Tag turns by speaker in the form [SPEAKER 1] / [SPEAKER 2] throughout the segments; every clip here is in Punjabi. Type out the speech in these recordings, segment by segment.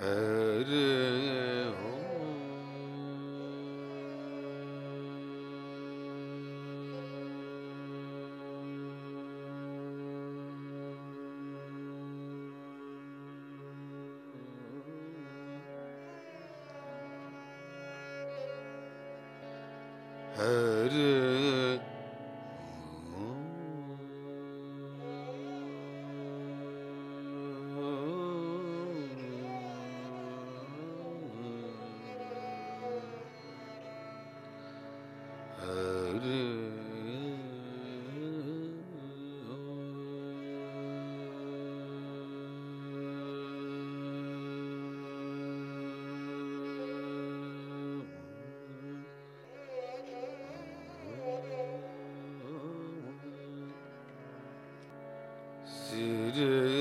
[SPEAKER 1] Her Siri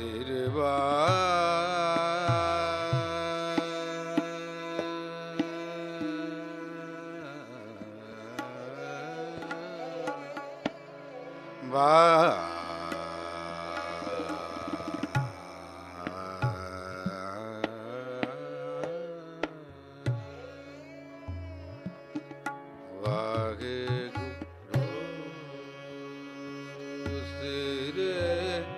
[SPEAKER 1] ਵਾਹਿਗੁਰੂ ਸਿਰੇ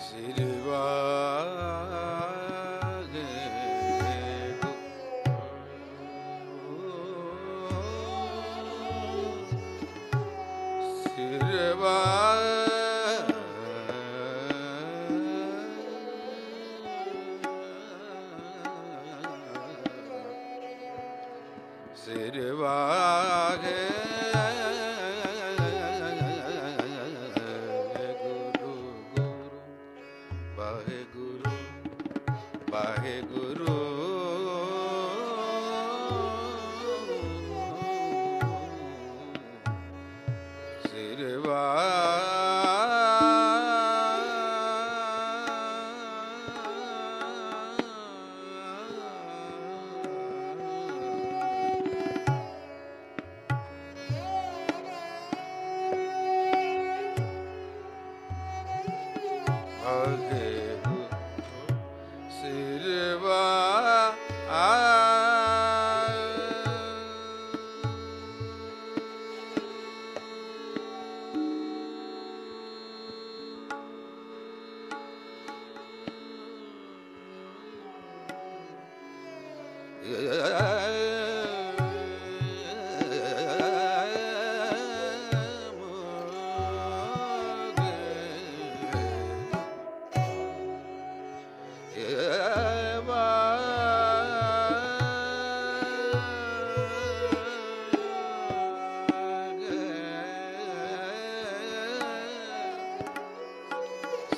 [SPEAKER 1] ਸਿਰਵਾ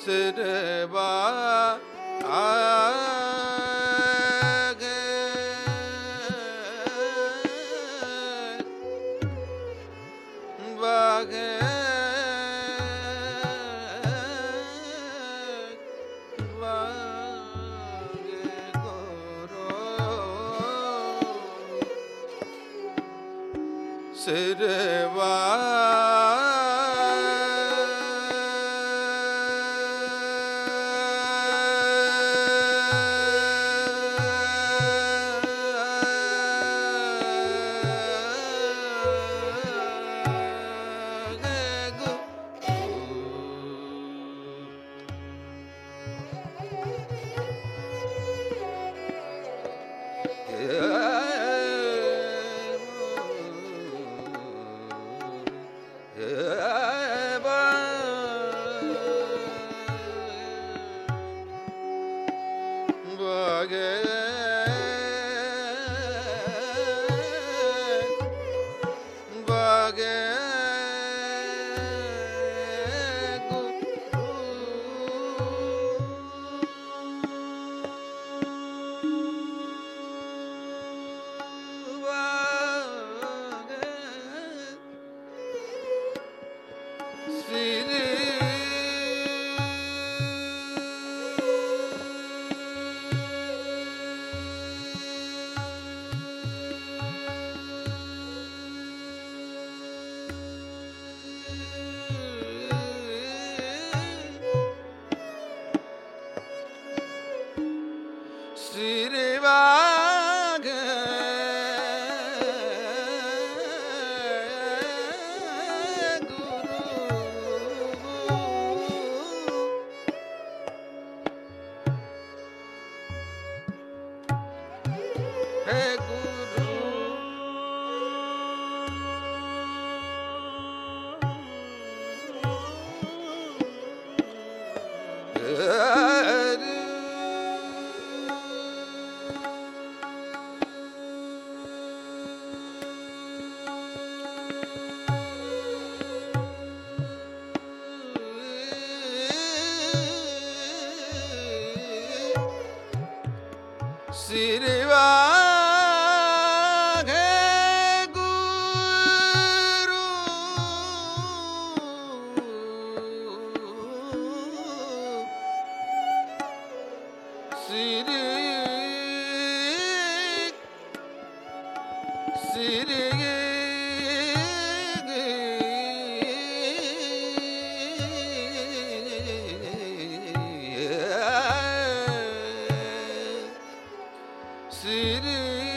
[SPEAKER 1] ਸਿਰਵਾ ਆਗੇ It is. Hare